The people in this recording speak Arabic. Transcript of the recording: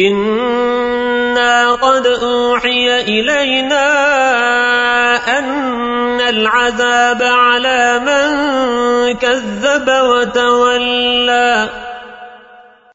إنا قد أوحي إلينا أن العذاب على من كذب وتولى